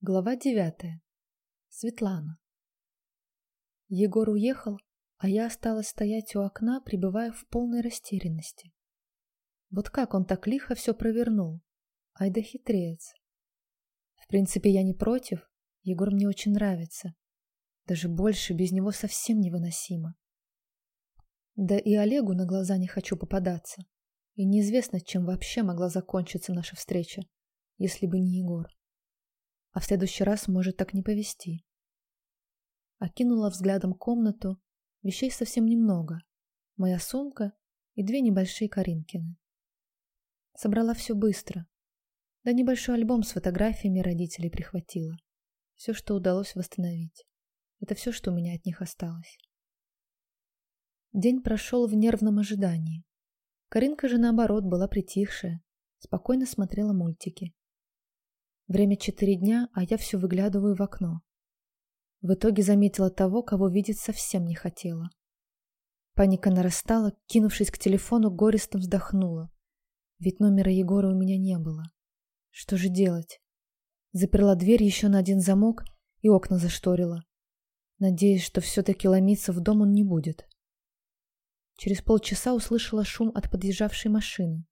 Глава девятая. Светлана. Егор уехал, а я осталась стоять у окна, пребывая в полной растерянности. Вот как он так лихо все провернул? Ай да хитрец. В принципе, я не против. Егор мне очень нравится. Даже больше без него совсем невыносимо. Да и Олегу на глаза не хочу попадаться. И неизвестно, чем вообще могла закончиться наша встреча, если бы не Егор а в следующий раз может так не повести. Окинула взглядом комнату, вещей совсем немного. Моя сумка и две небольшие Каринкины. Собрала все быстро. Да небольшой альбом с фотографиями родителей прихватила. Все, что удалось восстановить. Это все, что у меня от них осталось. День прошел в нервном ожидании. Каринка же, наоборот, была притихшая, спокойно смотрела мультики. Время четыре дня, а я все выглядываю в окно. В итоге заметила того, кого видеть совсем не хотела. Паника нарастала, кинувшись к телефону, горестно вздохнула. Ведь номера Егора у меня не было. Что же делать? Заперла дверь еще на один замок и окна зашторила. Надеясь, что все-таки ломиться в дом он не будет. Через полчаса услышала шум от подъезжавшей машины.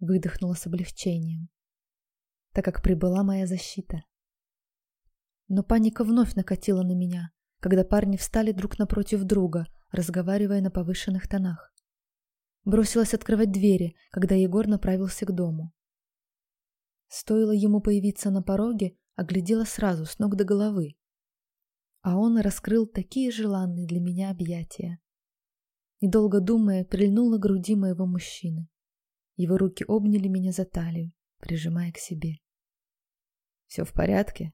Выдохнула с облегчением так как прибыла моя защита. Но паника вновь накатила на меня, когда парни встали друг напротив друга, разговаривая на повышенных тонах. Бросилась открывать двери, когда Егор направился к дому. Стоило ему появиться на пороге, оглядела сразу с ног до головы. А он раскрыл такие желанные для меня объятия. Недолго думая, прильнула груди моего мужчины. Его руки обняли меня за талию, прижимая к себе. «Все в порядке?»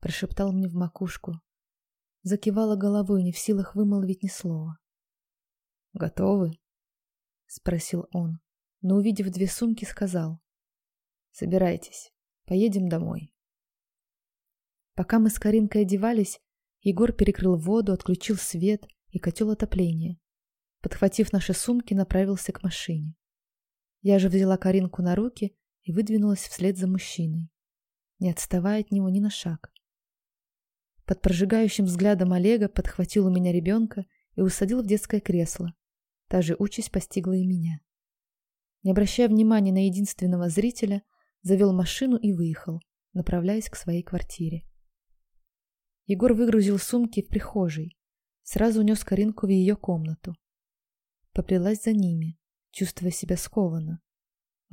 Прошептал мне в макушку. Закивала головой, не в силах вымолвить ни слова. «Готовы?» Спросил он, но, увидев две сумки, сказал. «Собирайтесь, поедем домой». Пока мы с Каринкой одевались, Егор перекрыл воду, отключил свет и котел отопления. Подхватив наши сумки, направился к машине. Я же взяла Каринку на руки и выдвинулась вслед за мужчиной не отставая от него ни на шаг. Под прожигающим взглядом Олега подхватил у меня ребенка и усадил в детское кресло. Та же участь постигла и меня. Не обращая внимания на единственного зрителя, завел машину и выехал, направляясь к своей квартире. Егор выгрузил сумки в прихожей, сразу унес Каринку в ее комнату. Поплелась за ними, чувствуя себя скованно,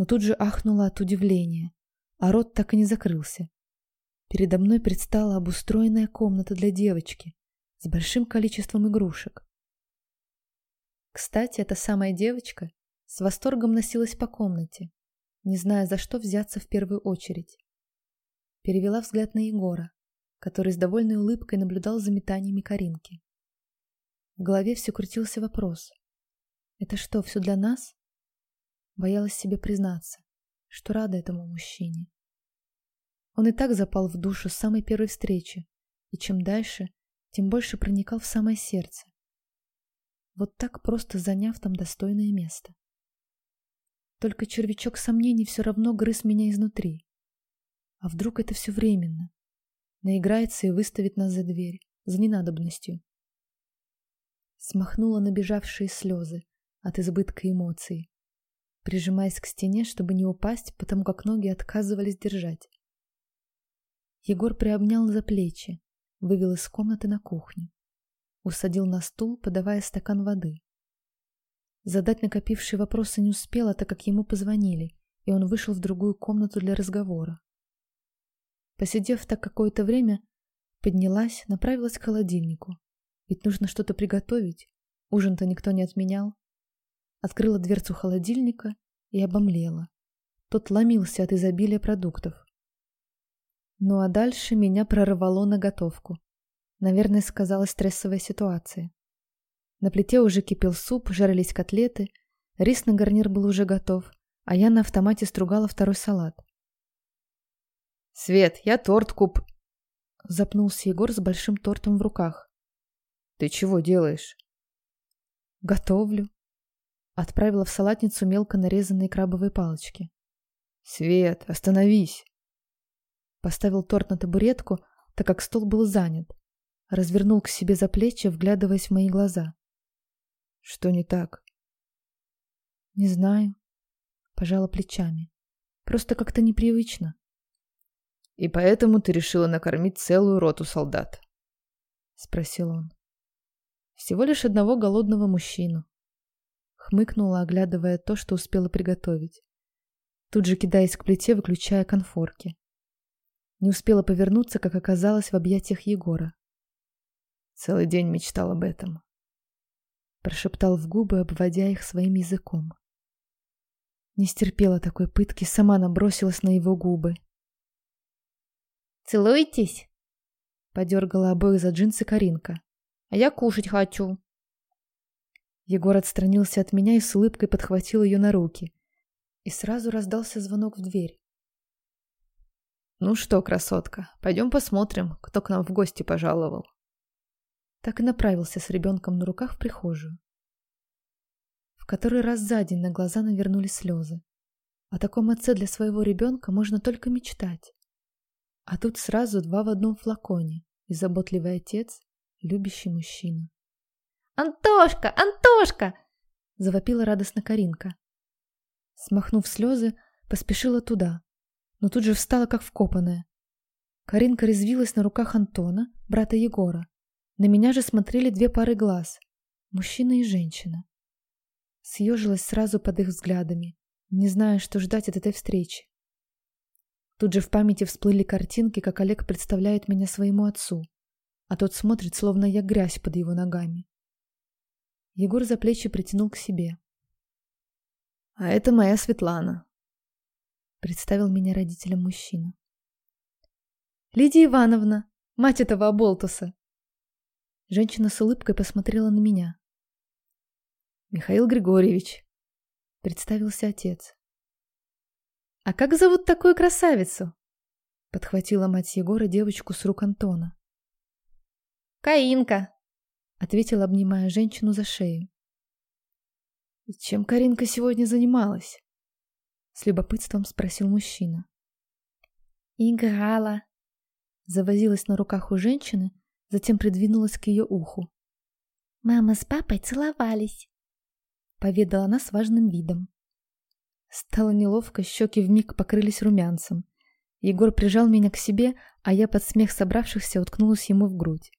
но тут же ахнула от удивления, а рот так и не закрылся. Передо мной предстала обустроенная комната для девочки с большим количеством игрушек. Кстати, эта самая девочка с восторгом носилась по комнате, не зная, за что взяться в первую очередь. Перевела взгляд на Егора, который с довольной улыбкой наблюдал за метаниями Каринки. В голове все крутился вопрос. Это что, все для нас? Боялась себе признаться что рада этому мужчине. Он и так запал в душу с самой первой встречи, и чем дальше, тем больше проникал в самое сердце. Вот так просто заняв там достойное место. Только червячок сомнений все равно грыз меня изнутри. А вдруг это все временно? Наиграется и выставит нас за дверь, за ненадобностью. Смахнула набежавшие слезы от избытка эмоций прижимаясь к стене, чтобы не упасть, потому как ноги отказывались держать. Егор приобнял за плечи, вывел из комнаты на кухню. Усадил на стул, подавая стакан воды. Задать накопившие вопросы не успела, так как ему позвонили, и он вышел в другую комнату для разговора. Посидев так какое-то время, поднялась, направилась к холодильнику. Ведь нужно что-то приготовить. Ужин-то никто не отменял. Открыла дверцу холодильника и обомлела. Тот ломился от изобилия продуктов. Ну а дальше меня прорвало на готовку. Наверное, сказалась стрессовая ситуация. На плите уже кипел суп, жарились котлеты, рис на гарнир был уже готов, а я на автомате стругала второй салат. «Свет, я торт куп...» Запнулся Егор с большим тортом в руках. «Ты чего делаешь?» «Готовлю», Отправила в салатницу мелко нарезанные крабовые палочки. «Свет, остановись!» Поставил торт на табуретку, так как стол был занят. Развернул к себе за плечи, вглядываясь в мои глаза. Что не так? Не знаю. Пожала плечами. Просто как-то непривычно. И поэтому ты решила накормить целую роту солдат? Спросил он. Всего лишь одного голодного мужчину. Хмыкнула, оглядывая то, что успела приготовить. Тут же кидаясь к плите, выключая конфорки. Не успела повернуться, как оказалась в объятиях Егора. Целый день мечтал об этом. Прошептал в губы, обводя их своим языком. Не стерпела такой пытки, сама набросилась на его губы. «Целуйтесь?» Подергала обоих за джинсы Каринка. «А я кушать хочу». Егор отстранился от меня и с улыбкой подхватил ее на руки. И сразу раздался звонок в дверь. «Ну что, красотка, пойдем посмотрим, кто к нам в гости пожаловал». Так и направился с ребенком на руках в прихожую. В который раз за день на глаза навернулись слезы. О таком отце для своего ребенка можно только мечтать. А тут сразу два в одном флаконе. И заботливый отец, любящий мужчина. «Антошка! Антошка!» Завопила радостно Каринка. Смахнув слезы, поспешила туда, но тут же встала как вкопанная. Каринка резвилась на руках Антона, брата Егора. На меня же смотрели две пары глаз — мужчина и женщина. Съежилась сразу под их взглядами, не зная, что ждать от этой встречи. Тут же в памяти всплыли картинки, как Олег представляет меня своему отцу, а тот смотрит, словно я грязь под его ногами. Егор за плечи притянул к себе. «А это моя Светлана», представил меня родителям мужчина. «Лидия Ивановна, мать этого оболтуса!» Женщина с улыбкой посмотрела на меня. «Михаил Григорьевич», — представился отец. «А как зовут такую красавицу?» — подхватила мать Егора девочку с рук Антона. «Каинка», — ответила, обнимая женщину за шею. «И чем Каринка сегодня занималась?» С любопытством спросил мужчина. «Играла». Завозилась на руках у женщины, затем придвинулась к ее уху. «Мама с папой целовались», — поведала она с важным видом. Стало неловко, щеки вмиг покрылись румянцем. Егор прижал меня к себе, а я под смех собравшихся уткнулась ему в грудь.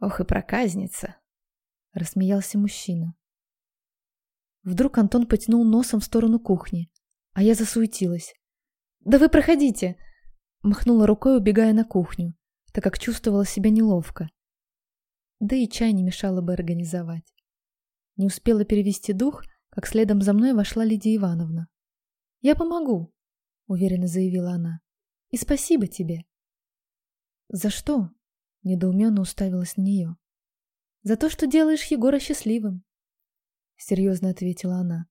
«Ох и проказница!» — рассмеялся мужчина. Вдруг Антон потянул носом в сторону кухни, а я засуетилась. «Да вы проходите!» Махнула рукой, убегая на кухню, так как чувствовала себя неловко. Да и чай не мешало бы организовать. Не успела перевести дух, как следом за мной вошла Лидия Ивановна. «Я помогу», — уверенно заявила она. «И спасибо тебе». «За что?» — недоуменно уставилась на нее. «За то, что делаешь Егора счастливым», — серьезно ответила она.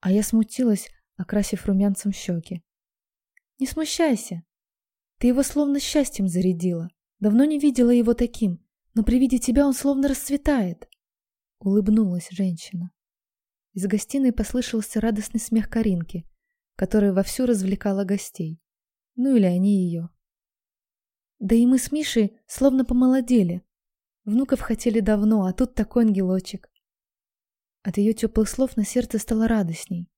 А я смутилась, окрасив румянцем щеки. «Не смущайся. Ты его словно счастьем зарядила. Давно не видела его таким, но при виде тебя он словно расцветает». Улыбнулась женщина. Из гостиной послышался радостный смех Каринки, которая вовсю развлекала гостей. Ну или они ее. Да и мы с Мишей словно помолодели. Внуков хотели давно, а тут такой ангелочек. От ее теплых слов на сердце стало радостней.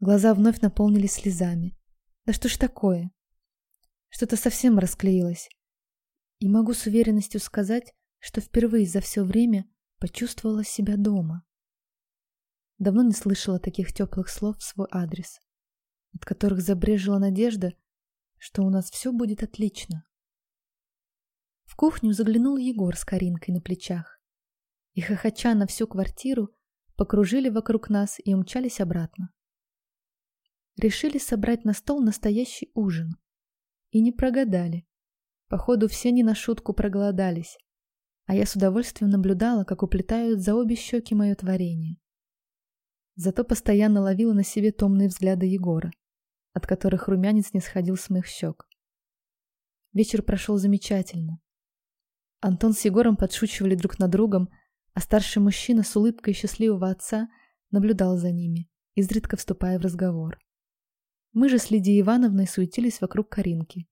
Глаза вновь наполнились слезами. Да что ж такое? Что-то совсем расклеилось. И могу с уверенностью сказать, что впервые за все время почувствовала себя дома. Давно не слышала таких теплых слов в свой адрес, от которых забрежила надежда, что у нас все будет отлично. В кухню заглянул Егор с Каринкой на плечах. И хохоча на всю квартиру, покружили вокруг нас и умчались обратно. Решили собрать на стол настоящий ужин. И не прогадали. Походу, все не на шутку проголодались. А я с удовольствием наблюдала, как уплетают за обе щеки мое творение. Зато постоянно ловила на себе томные взгляды Егора, от которых румянец не сходил с моих щек. Вечер прошел замечательно. Антон с Егором подшучивали друг над другом, а старший мужчина с улыбкой счастливого отца наблюдал за ними, изредка вступая в разговор. Мы же с Лидией Ивановной суетились вокруг Каринки,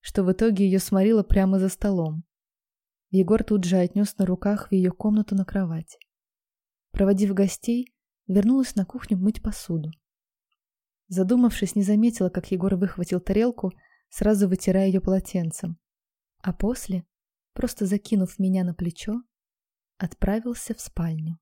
что в итоге ее сморило прямо за столом. Егор тут же отнес на руках в ее комнату на кровать. Проводив гостей, вернулась на кухню мыть посуду. Задумавшись, не заметила, как Егор выхватил тарелку, сразу вытирая ее полотенцем. А после, просто закинув меня на плечо, отправился в спальню.